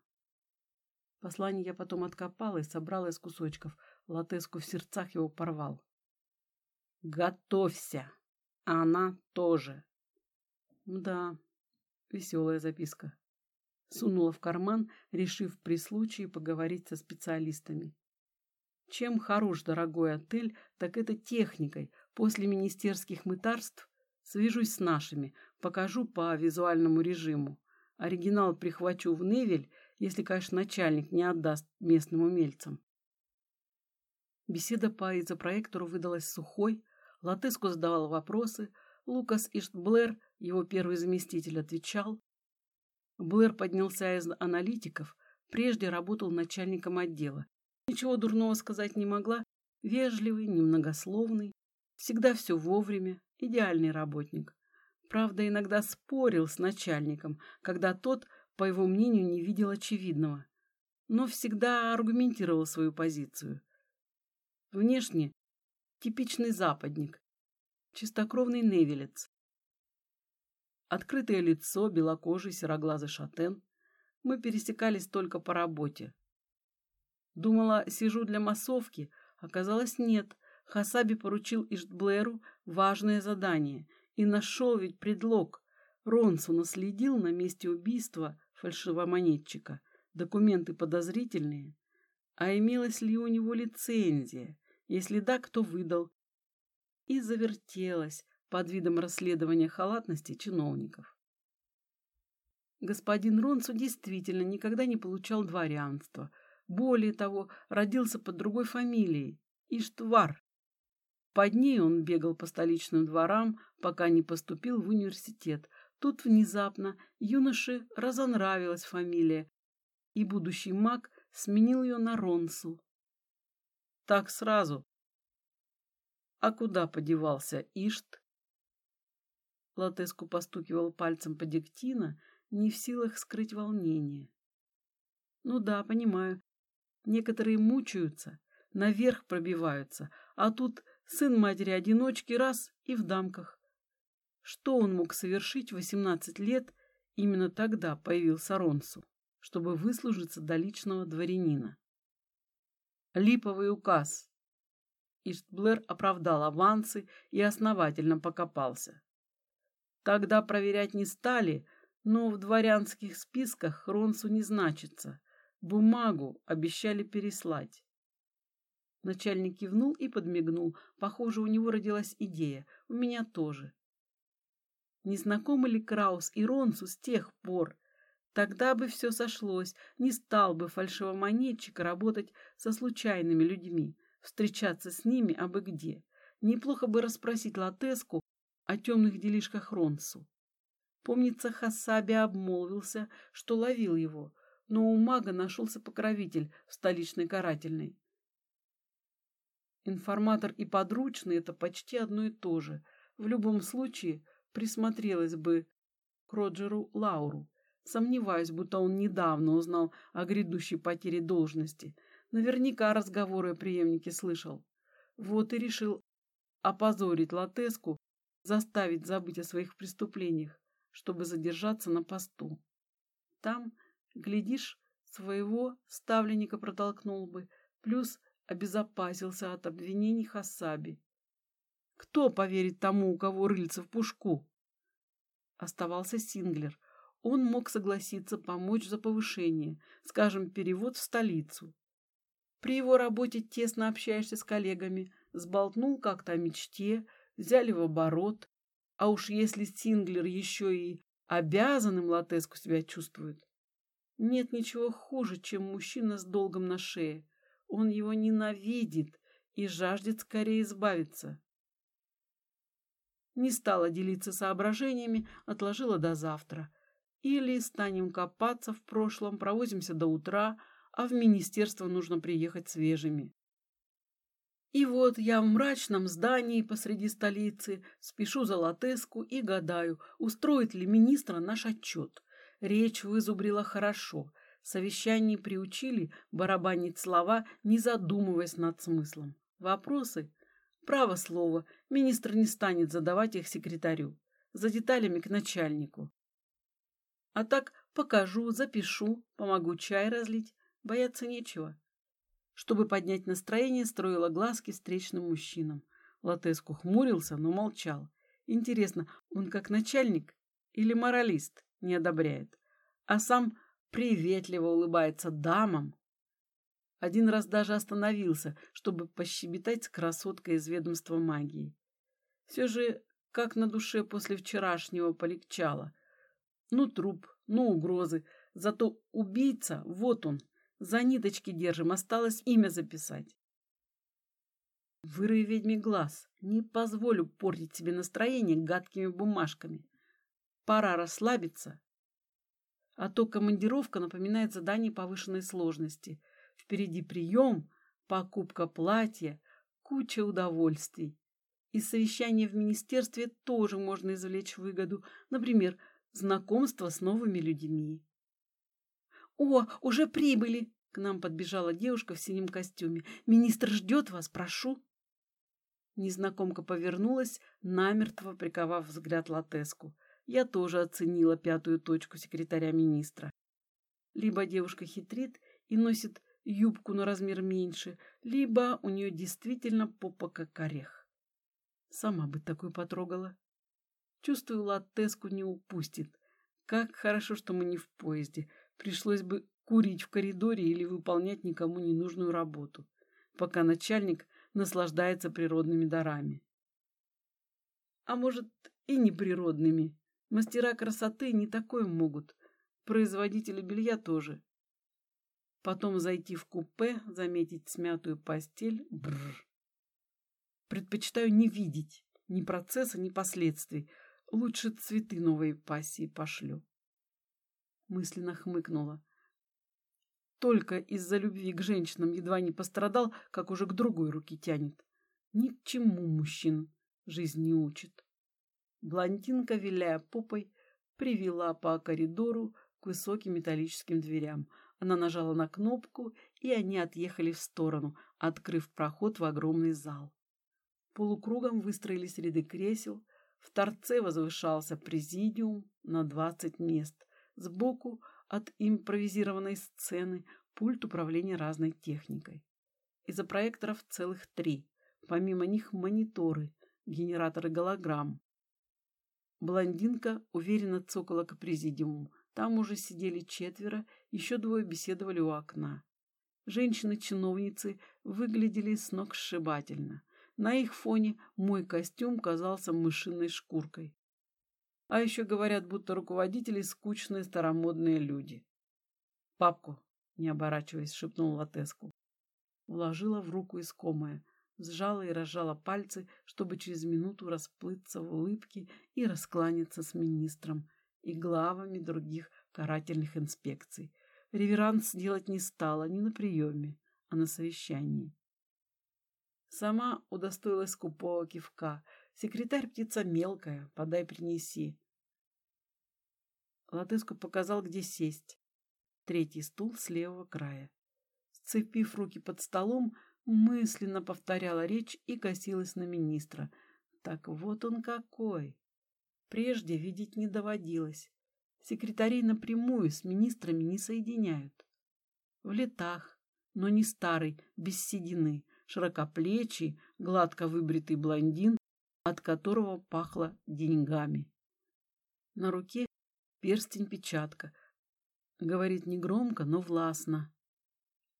Послание я потом откопал и собрал из кусочков. Латеску в сердцах его порвал. Готовься. Она тоже. Да, веселая записка. Сунула в карман, решив при случае поговорить со специалистами. Чем хорош дорогой отель, так это техникой. После министерских мытарств свяжусь с нашими, покажу по визуальному режиму. Оригинал прихвачу в Невель, если, конечно, начальник не отдаст местным умельцам. Беседа по изопроектору выдалась сухой, Латеску задавал вопросы, Лукас Иштблэр, его первый заместитель, отвечал. Блэр поднялся из аналитиков, прежде работал начальником отдела. Ничего дурного сказать не могла, вежливый, немногословный, всегда все вовремя, идеальный работник. Правда, иногда спорил с начальником, когда тот, по его мнению, не видел очевидного, но всегда аргументировал свою позицию. Внешне Типичный западник. Чистокровный невелец. Открытое лицо, белокожий, сероглазый шатен. Мы пересекались только по работе. Думала, сижу для массовки. Оказалось, нет. Хасаби поручил Иштблэру важное задание. И нашел ведь предлог. Ронсу наследил на месте убийства фальшивомонетчика. Документы подозрительные. А имелась ли у него лицензия? Если да, кто выдал? И завертелась под видом расследования халатности чиновников. Господин Ронцу действительно никогда не получал дворянства. Более того, родился под другой фамилией – Иштвар. Под ней он бегал по столичным дворам, пока не поступил в университет. Тут внезапно юноше разонравилась фамилия, и будущий маг сменил ее на Ронсу. Так сразу. А куда подевался Ишт? Латеску постукивал пальцем по диктина, не в силах скрыть волнение. Ну да, понимаю. Некоторые мучаются, наверх пробиваются, а тут сын матери-одиночки раз и в дамках. Что он мог совершить в восемнадцать лет, именно тогда появился Ронсу, чтобы выслужиться до личного дворянина? Липовый указ. Иштблэр оправдал авансы и основательно покопался. Тогда проверять не стали, но в дворянских списках Ронсу не значится. Бумагу обещали переслать. Начальник кивнул и подмигнул. Похоже, у него родилась идея. У меня тоже. Не знакомы ли Краус и Ронсу с тех пор? Тогда бы все сошлось. Не стал бы фальшивомонетчик работать со случайными людьми, встречаться с ними абы где. Неплохо бы расспросить Латеску о темных делишках Ронсу. Помнится, Хасаби обмолвился, что ловил его, но у мага нашелся покровитель в столичной карательной. Информатор и подручный — это почти одно и то же. В любом случае присмотрелась бы к Роджеру Лауру. Сомневаюсь, будто он недавно узнал о грядущей потере должности. Наверняка разговоры о преемнике слышал. Вот и решил опозорить Латеску, заставить забыть о своих преступлениях, чтобы задержаться на посту. Там, глядишь, своего ставленника протолкнул бы, плюс обезопасился от обвинений Хасаби. Кто поверит тому, у кого рыльца в пушку? Оставался Синглер. Он мог согласиться помочь за повышение, скажем, перевод в столицу. При его работе тесно общаешься с коллегами, сболтнул как-то о мечте, взяли в оборот. А уж если Синглер еще и обязанным латеску себя чувствует. Нет ничего хуже, чем мужчина с долгом на шее. Он его ненавидит и жаждет скорее избавиться. Не стала делиться соображениями, отложила до завтра. Или станем копаться в прошлом, провозимся до утра, а в министерство нужно приехать свежими. И вот я в мрачном здании посреди столицы спешу за латеску и гадаю, устроит ли министра наш отчет. Речь вызубрила хорошо. Совещание приучили барабанить слова, не задумываясь над смыслом. Вопросы? Право слово, министр не станет задавать их секретарю. За деталями к начальнику. А так покажу, запишу, помогу чай разлить. Бояться нечего. Чтобы поднять настроение, строила глазки встречным мужчинам. Латеску хмурился, но молчал. Интересно, он как начальник или моралист не одобряет, а сам приветливо улыбается дамам. Один раз даже остановился, чтобы пощебетать с красоткой из ведомства магии. Все же, как на душе после вчерашнего полегчало. Ну, труп, ну, угрозы. Зато убийца, вот он, за ниточки держим, осталось имя записать. Вырви ведьме глаз. Не позволю портить себе настроение гадкими бумажками. Пора расслабиться. А то командировка напоминает задание повышенной сложности. Впереди прием, покупка платья, куча удовольствий. Из совещания в министерстве тоже можно извлечь выгоду. Например, знакомство с новыми людьми. «О, уже прибыли!» К нам подбежала девушка в синем костюме. «Министр ждет вас, прошу!» Незнакомка повернулась, намертво приковав взгляд Латеску. Я тоже оценила пятую точку секретаря министра. Либо девушка хитрит и носит юбку на размер меньше, либо у нее действительно попа как орех. Сама бы такую потрогала. Чувствую, Латеску не упустит. Как хорошо, что мы не в поезде. Пришлось бы курить в коридоре или выполнять никому не нужную работу, пока начальник наслаждается природными дарами. А может, и неприродными. Мастера красоты не такое могут. Производители белья тоже. Потом зайти в купе, заметить смятую постель. Бррр. Предпочитаю не видеть ни процесса, ни последствий. Лучше цветы новой пассии пошлю. Мысленно хмыкнула. Только из-за любви к женщинам едва не пострадал, как уже к другой руке тянет. Ни к чему мужчин жизнь не учит. Блондинка, виляя попой, привела по коридору к высоким металлическим дверям. Она нажала на кнопку, и они отъехали в сторону, открыв проход в огромный зал. Полукругом выстроились ряды кресел, в торце возвышался президиум на двадцать мест. Сбоку от импровизированной сцены пульт управления разной техникой. Из-за проекторов целых три. помимо них мониторы, генераторы голограмм. Блондинка уверенно цокала к президиуму. Там уже сидели четверо, еще двое беседовали у окна. Женщины-чиновницы выглядели сногсшибательно. На их фоне мой костюм казался мышиной шкуркой. А еще говорят, будто руководители скучные старомодные люди. «Папку!» — не оборачиваясь, шепнул Латеску. Вложила в руку искомое, сжала и разжала пальцы, чтобы через минуту расплыться в улыбке и раскланяться с министром и главами других карательных инспекций. Реверанс делать не стала ни на приеме, а на совещании. Сама удостоилась скупого кивка. Секретарь птица мелкая, подай принеси. Латыску показал, где сесть. Третий стул с левого края. Сцепив руки под столом, мысленно повторяла речь и косилась на министра. Так вот он какой! Прежде видеть не доводилось. Секретарей напрямую с министрами не соединяют. В летах, но не старый, без седины, широкоплечий, гладко выбритый блондин, от которого пахло деньгами. На руке перстень-печатка. Говорит негромко, но властно.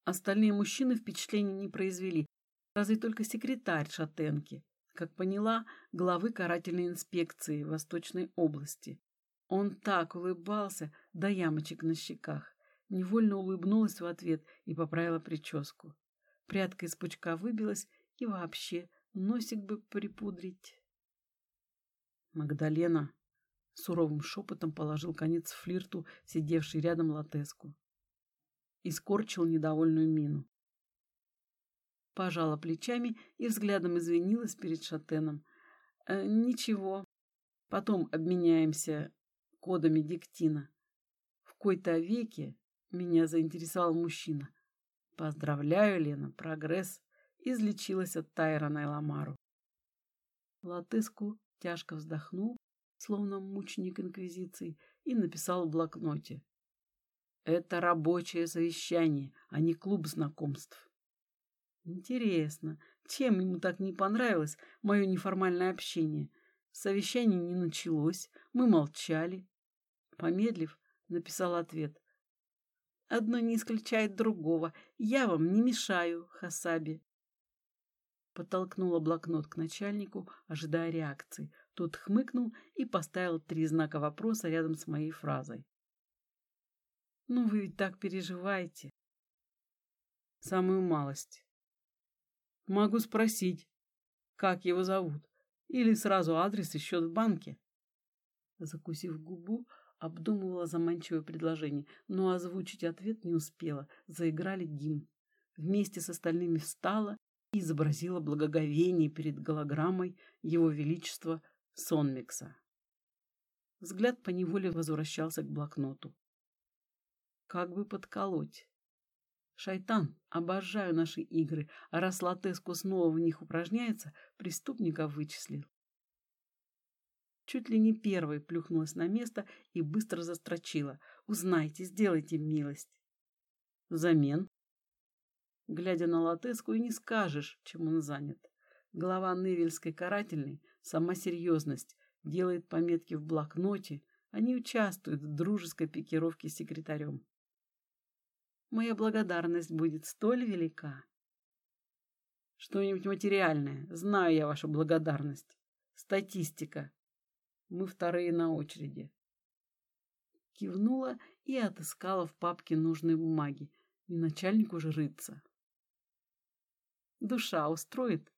Остальные мужчины впечатления не произвели, разве только секретарь Шатенки, как поняла, главы карательной инспекции Восточной области. Он так улыбался, до ямочек на щеках. Невольно улыбнулась в ответ и поправила прическу. Прядка из пучка выбилась, и вообще носик бы припудрить. Магдалена суровым шепотом положил конец флирту, сидевший рядом латеску. И скорчил недовольную мину. Пожала плечами и взглядом извинилась перед Шатеном. «Э, «Ничего, потом обменяемся кодами диктина. В кои-то веке меня заинтересовал мужчина. Поздравляю, Лена, прогресс. Излечилась от Тайрона и Ламару. Латыску тяжко вздохнул, словно мученик инквизиции, и написал в блокноте. Это рабочее совещание, а не клуб знакомств. Интересно, чем ему так не понравилось мое неформальное общение? Совещание не началось, мы молчали. Помедлив, написал ответ. Одно не исключает другого. Я вам не мешаю, Хасаби. Подтолкнула блокнот к начальнику, ожидая реакции. Тот хмыкнул и поставил три знака вопроса рядом с моей фразой. «Ну вы ведь так переживаете». «Самую малость». «Могу спросить, как его зовут, или сразу адрес и счет в банке». Закусив губу, Обдумывала заманчивое предложение, но озвучить ответ не успела. Заиграли гимн. Вместе с остальными встала изобразила благоговение перед голограммой Его Величества Сонмикса. Взгляд поневоле возвращался к блокноту. Как бы подколоть? Шайтан, обожаю наши игры, а раз Латеску снова в них упражняется, преступника вычислил. Чуть ли не первой плюхнулась на место и быстро застрочила. «Узнайте, сделайте милость». Взамен. Глядя на Латеску, и не скажешь, чем он занят. Глава Невельской карательной, сама серьезность, делает пометки в блокноте, они участвуют в дружеской пикировке с секретарем. Моя благодарность будет столь велика. Что-нибудь материальное. Знаю я вашу благодарность. Статистика. Мы вторые на очереди. Кивнула и отыскала в папке нужные бумаги. И начальник уже рыться. Душа устроит.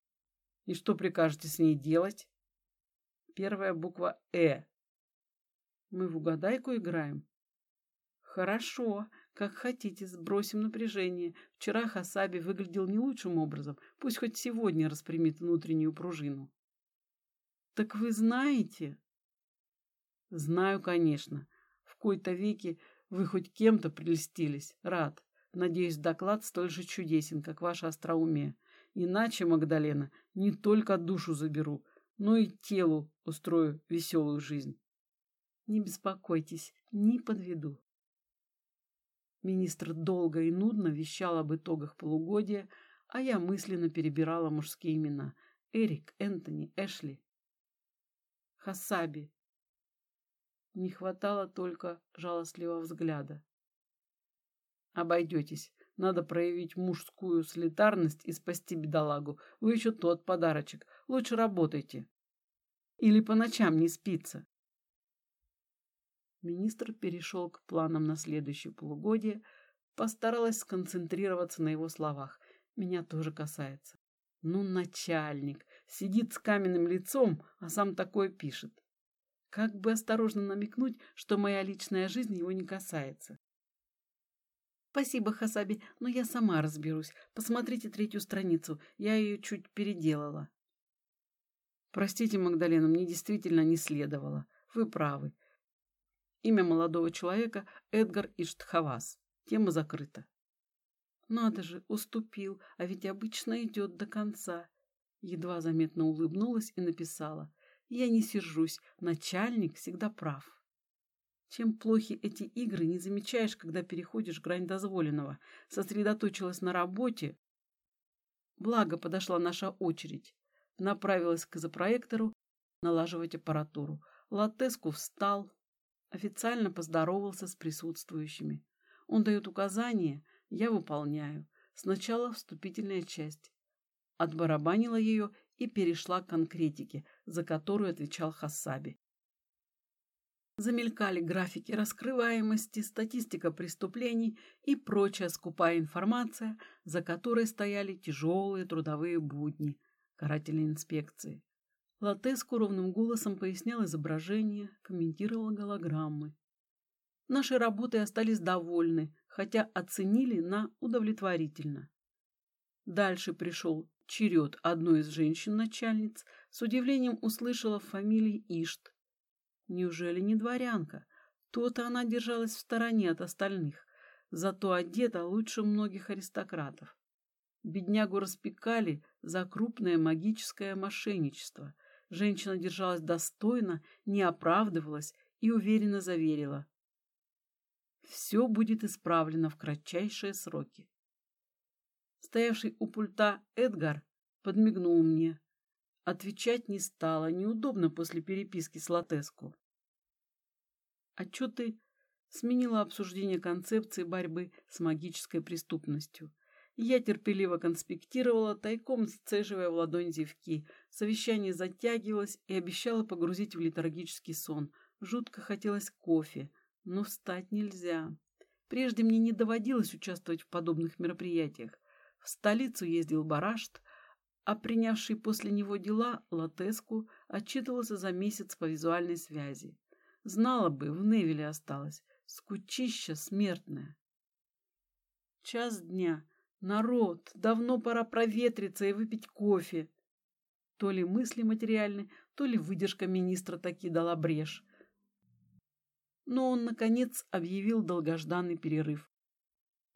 И что прикажете с ней делать? Первая буква «Э». Мы в угадайку играем? Хорошо, как хотите, сбросим напряжение. Вчера Хасаби выглядел не лучшим образом. Пусть хоть сегодня распрямит внутреннюю пружину. Так вы знаете, Знаю, конечно. В кои-то веки вы хоть кем-то прельстились. Рад. Надеюсь, доклад столь же чудесен, как ваше остроумие. Иначе, Магдалена, не только душу заберу, но и телу устрою веселую жизнь. Не беспокойтесь, не подведу. Министр долго и нудно вещал об итогах полугодия, а я мысленно перебирала мужские имена. Эрик, Энтони, Эшли. Хасаби. Не хватало только жалостливого взгляда. Обойдетесь. Надо проявить мужскую солидарность и спасти бедолагу. Вы еще тот подарочек. Лучше работайте. Или по ночам не спится. Министр перешел к планам на следующее полугодие, постаралась сконцентрироваться на его словах. Меня тоже касается. Ну, начальник, сидит с каменным лицом, а сам такое пишет. Как бы осторожно намекнуть, что моя личная жизнь его не касается. Спасибо, Хасаби, но я сама разберусь. Посмотрите третью страницу, я ее чуть переделала. Простите, Магдалена, мне действительно не следовало. Вы правы. Имя молодого человека Эдгар Иштхавас. Тема закрыта. Надо же, уступил, а ведь обычно идет до конца. Едва заметно улыбнулась и написала. Я не сержусь, начальник всегда прав. Чем плохи эти игры, не замечаешь, когда переходишь грань дозволенного. Сосредоточилась на работе. Благо подошла наша очередь. Направилась к запроектору налаживать аппаратуру. Латеску встал, официально поздоровался с присутствующими. Он дает указания, я выполняю. Сначала вступительная часть. Отбарабанила ее и перешла к конкретике, за которую отвечал Хасаби. Замелькали графики раскрываемости, статистика преступлений и прочая скупая информация, за которой стояли тяжелые трудовые будни карательной инспекции. Латеску ровным голосом пояснял изображение, комментировал голограммы. Наши работы остались довольны, хотя оценили на удовлетворительно. Дальше пришел черед одной из женщин-начальниц, с удивлением услышала фамилии Ишт. Неужели не дворянка? То-то она держалась в стороне от остальных, зато одета лучше многих аристократов. Беднягу распекали за крупное магическое мошенничество. Женщина держалась достойно, не оправдывалась и уверенно заверила. Все будет исправлено в кратчайшие сроки. Стоявший у пульта Эдгар подмигнул мне. Отвечать не стало, неудобно после переписки с Латеску. Отчеты сменила обсуждение концепции борьбы с магической преступностью. Я терпеливо конспектировала, тайком сцеживая в ладонь зевки. Совещание затягивалось и обещало погрузить в летаргический сон. Жутко хотелось кофе, но встать нельзя. Прежде мне не доводилось участвовать в подобных мероприятиях. В столицу ездил Барашт, а принявший после него дела Латеску отчитывался за месяц по визуальной связи. Знала бы, в Невеле осталась. Скучища смертная. Час дня. Народ, давно пора проветриться и выпить кофе. То ли мысли материальны, то ли выдержка министра таки дала брешь. Но он, наконец, объявил долгожданный перерыв.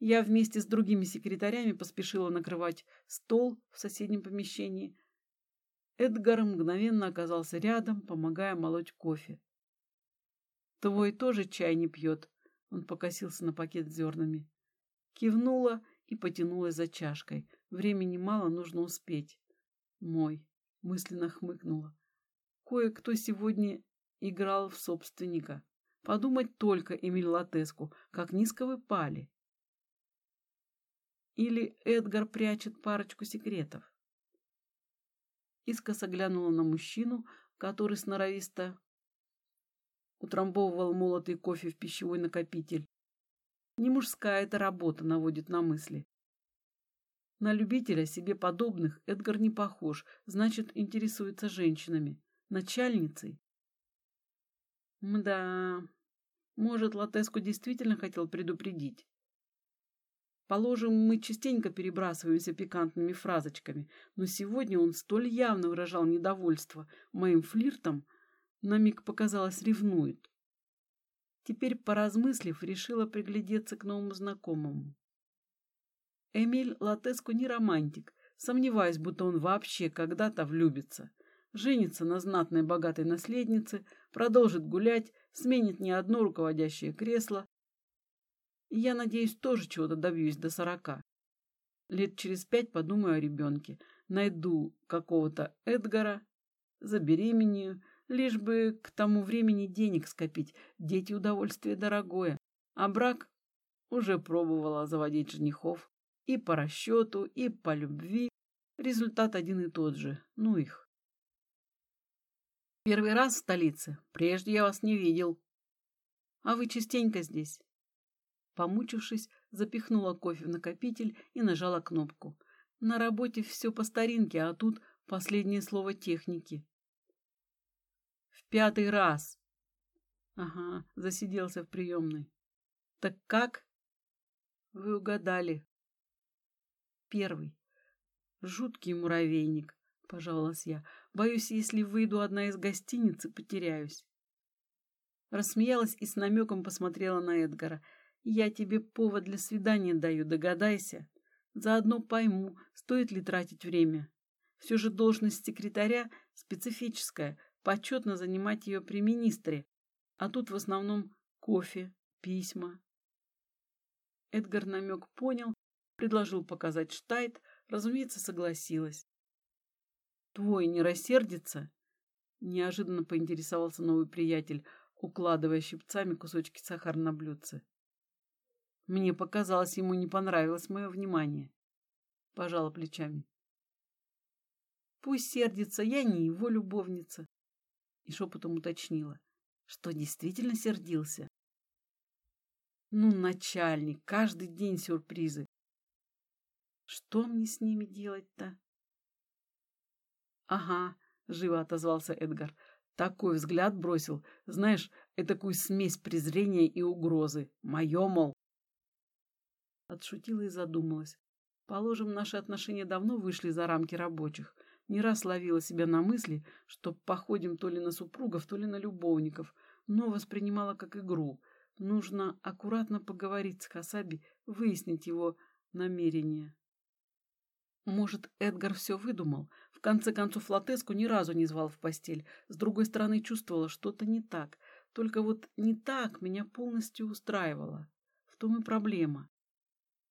Я вместе с другими секретарями поспешила накрывать стол в соседнем помещении. Эдгар мгновенно оказался рядом, помогая молоть кофе. «Твой тоже чай не пьет?» Он покосился на пакет с зернами. Кивнула и потянулась за чашкой. Времени мало, нужно успеть. «Мой», — мысленно хмыкнула. «Кое-кто сегодня играл в собственника. Подумать только, Эмиль Латеску, как низко вы пали. Или Эдгар прячет парочку секретов. Искоса глянула на мужчину, который сноровисто утрамбовывал молотый кофе в пищевой накопитель. Не мужская эта работа наводит на мысли. На любителя себе подобных Эдгар не похож, значит, интересуется женщинами. Начальницей? Мда, может, Латеску действительно хотел предупредить. Положим, мы частенько перебрасываемся пикантными фразочками, но сегодня он столь явно выражал недовольство моим флиртом, на миг показалось ревнует. Теперь, поразмыслив, решила приглядеться к новому знакомому. Эмиль Латеску не романтик, сомневаюсь, будто он вообще когда-то влюбится. Женится на знатной богатой наследнице, продолжит гулять, сменит не одно руководящее кресло, я надеюсь, тоже чего-то добьюсь до сорока. Лет через пять подумаю о ребенке. Найду какого-то Эдгара, забеременею, лишь бы к тому времени денег скопить. Дети удовольствие дорогое. А брак уже пробовала заводить женихов. И по расчету, и по любви. Результат один и тот же. Ну их. Первый раз в столице. Прежде я вас не видел. А вы частенько здесь. Помучившись, запихнула кофе в накопитель и нажала кнопку. На работе все по старинке, а тут последнее слово техники. В пятый раз. Ага, засиделся в приемной. Так как? Вы угадали. Первый. Жуткий муравейник, пожаловалась я. Боюсь, если выйду одна из гостиницы, потеряюсь. Рассмеялась и с намеком посмотрела на Эдгара. Я тебе повод для свидания даю, догадайся. Заодно пойму, стоит ли тратить время. Все же должность секретаря специфическая, почетно занимать ее при министре, а тут в основном кофе, письма. Эдгар намек понял, предложил показать штайт, разумеется, согласилась. «Твой не рассердится?» Неожиданно поинтересовался новый приятель, укладывая щипцами кусочки сахара на блюдце. Мне показалось, ему не понравилось мое внимание. Пожала плечами. Пусть сердится, я не его любовница. И шепотом уточнила, что действительно сердился. Ну, начальник, каждый день сюрпризы. Что мне с ними делать-то? Ага, живо отозвался Эдгар. Такой взгляд бросил, знаешь, этакую смесь презрения и угрозы. Мое, мол. Отшутила и задумалась. Положим, наши отношения давно вышли за рамки рабочих. Не раз ловила себя на мысли, что походим то ли на супругов, то ли на любовников, но воспринимала как игру. Нужно аккуратно поговорить с Хасаби, выяснить его намерения. Может, Эдгар все выдумал? В конце концов, Латеску ни разу не звал в постель. С другой стороны, чувствовала, что-то не так. Только вот не так меня полностью устраивало. В том и проблема.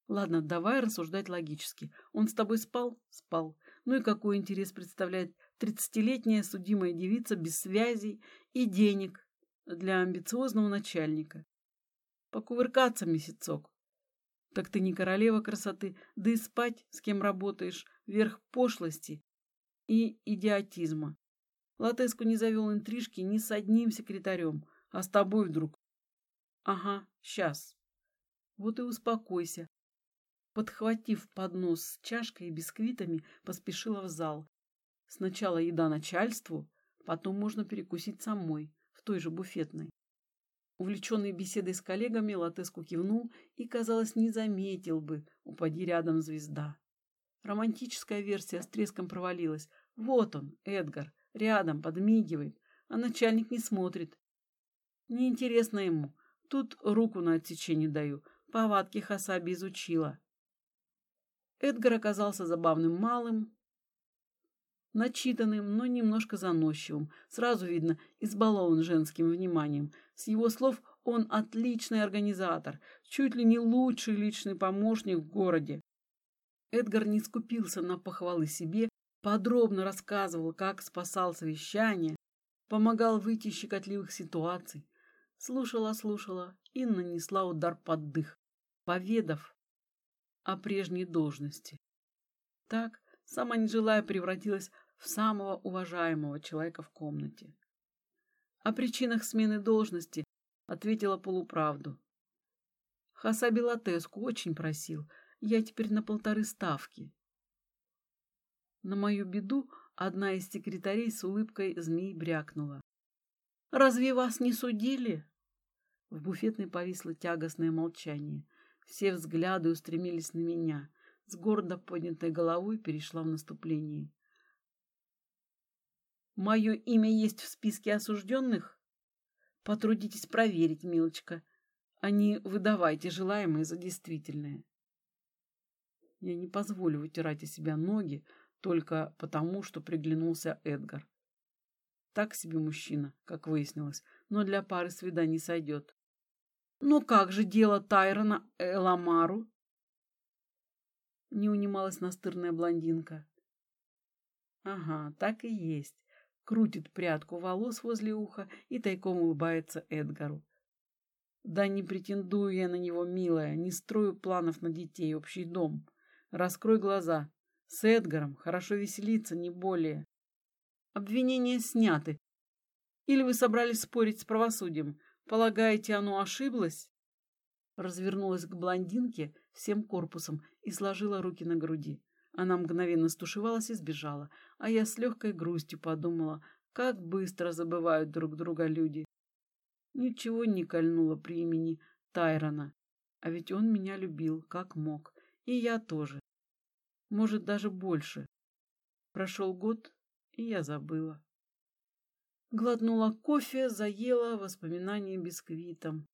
Ладно, давай рассуждать логически. Он с тобой спал? Спал. Ну и какой интерес представляет тридцатилетняя судимая девица без связей и денег для амбициозного начальника? Покувыркаться месяцок. Так ты не королева красоты, да и спать, с кем работаешь, верх пошлости и идиотизма. Латеску не завел интрижки ни с одним секретарем, а с тобой вдруг. Ага, сейчас. Вот и успокойся, Подхватив поднос с чашкой и бисквитами, поспешила в зал. Сначала еда начальству, потом можно перекусить самой, в той же буфетной. Увлеченный беседой с коллегами, Латеску кивнул и, казалось, не заметил бы, упади рядом звезда. Романтическая версия с треском провалилась. Вот он, Эдгар, рядом, подмигивает, а начальник не смотрит. Неинтересно ему. Тут руку на отсечение даю. Повадки Хасаби изучила. Эдгар оказался забавным малым, начитанным, но немножко заносчивым. Сразу видно, избалован женским вниманием. С его слов, он отличный организатор, чуть ли не лучший личный помощник в городе. Эдгар не скупился на похвалы себе, подробно рассказывал, как спасал совещание, помогал выйти из щекотливых ситуаций. Слушала-слушала и нанесла удар под дых, поведав о прежней должности. Так, сама не желая, превратилась в самого уважаемого человека в комнате. О причинах смены должности ответила полуправду. Хасаби Латеску очень просил, я теперь на полторы ставки. На мою беду одна из секретарей с улыбкой змей брякнула. «Разве вас не судили?» В буфетной повисло тягостное молчание. Все взгляды устремились на меня. С гордо поднятой головой перешла в наступление. «Мое имя есть в списке осужденных? Потрудитесь проверить, милочка, а не выдавайте желаемое за действительное. Я не позволю вытирать из себя ноги только потому, что приглянулся Эдгар. Так себе мужчина, как выяснилось, но для пары свиданий сойдет. Но как же дело Тайрона Эламару? Не унималась настырная блондинка. Ага, так и есть. Крутит прядку волос возле уха и тайком улыбается Эдгару. Да не претендую я на него, милая, не строю планов на детей, общий дом. Раскрой глаза. С Эдгаром хорошо веселиться, не более. Обвинения сняты. Или вы собрались спорить с правосудием? Полагаете, оно ошиблось? Развернулась к блондинке всем корпусом и сложила руки на груди. Она мгновенно стушевалась и сбежала, а я с легкой грустью подумала, как быстро забывают друг друга люди. Ничего не кольнуло при имени Тайрона, а ведь он меня любил, как мог, и я тоже. Может, даже больше. Прошел год, и я забыла. Глотнула кофе, заела воспоминания бисквитом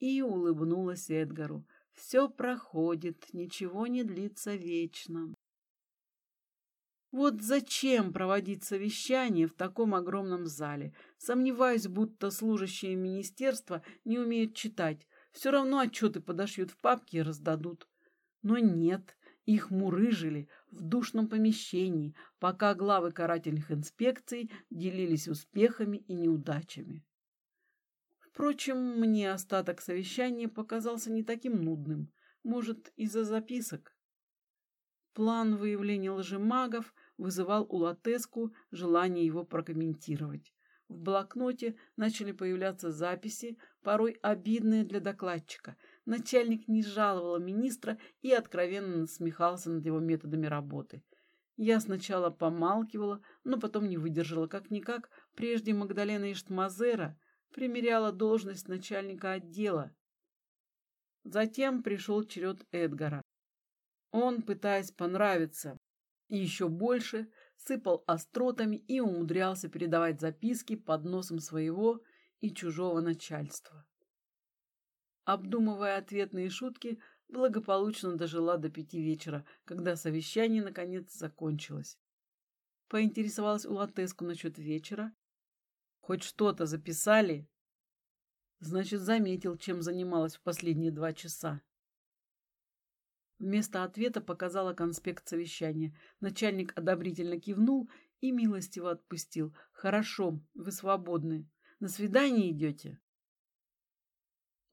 и улыбнулась Эдгару. Все проходит, ничего не длится вечно. Вот зачем проводить совещание в таком огромном зале? Сомневаюсь, будто служащие министерства не умеют читать. Все равно отчеты подошьют в папки и раздадут. Но нет, их мурыжили в душном помещении, пока главы карательных инспекций делились успехами и неудачами. Впрочем, мне остаток совещания показался не таким нудным. Может, из-за записок? План выявления лжемагов вызывал у Латеску желание его прокомментировать. В блокноте начали появляться записи, порой обидные для докладчика. Начальник не жаловал министра и откровенно насмехался над его методами работы. Я сначала помалкивала, но потом не выдержала. Как-никак, прежде Магдалена Иштмазера примеряла должность начальника отдела. Затем пришел черед Эдгара. Он, пытаясь понравиться еще больше, сыпал остротами и умудрялся передавать записки под носом своего и чужого начальства. Обдумывая ответные шутки, благополучно дожила до пяти вечера, когда совещание наконец закончилось. Поинтересовалась у Латеску насчет вечера, Хоть что-то записали? Значит, заметил, чем занималась в последние два часа. Вместо ответа показала конспект совещания. Начальник одобрительно кивнул и милостиво отпустил. «Хорошо, вы свободны. На свидание идете?»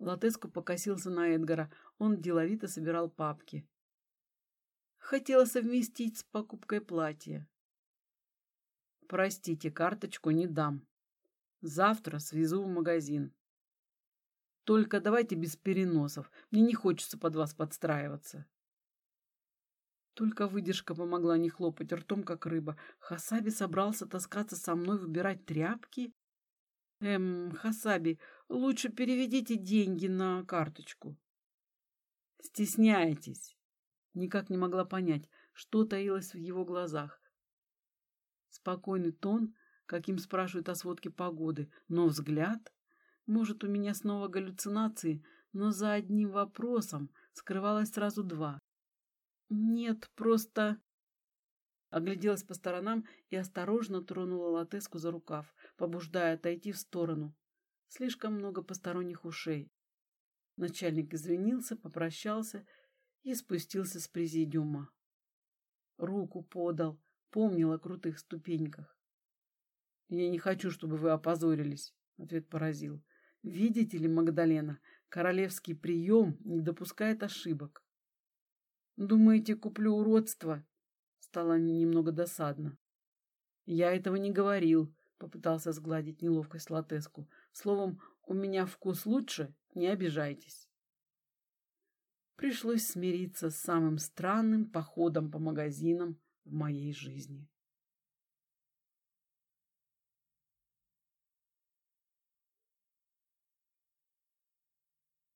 Латеску покосился на Эдгара. Он деловито собирал папки. Хотела совместить с покупкой платья. «Простите, карточку не дам», Завтра свезу в магазин. Только давайте без переносов. Мне не хочется под вас подстраиваться. Только выдержка помогла не хлопать ртом, как рыба. Хасаби собрался таскаться со мной, выбирать тряпки. Эм, Хасаби, лучше переведите деньги на карточку. Стесняетесь. Никак не могла понять, что таилось в его глазах. Спокойный тон каким спрашивают о сводке погоды, но взгляд... Может, у меня снова галлюцинации, но за одним вопросом скрывалось сразу два. Нет, просто... Огляделась по сторонам и осторожно тронула Латеску за рукав, побуждая отойти в сторону. Слишком много посторонних ушей. Начальник извинился, попрощался и спустился с президиума. Руку подал, помнил о крутых ступеньках. Я не хочу, чтобы вы опозорились, ответ поразил. Видите ли, Магдалена, королевский прием не допускает ошибок. Думаете, куплю уродство? Стало немного досадно. Я этого не говорил, попытался сгладить неловкость Латеску. Словом, у меня вкус лучше, не обижайтесь. Пришлось смириться с самым странным походом по магазинам в моей жизни.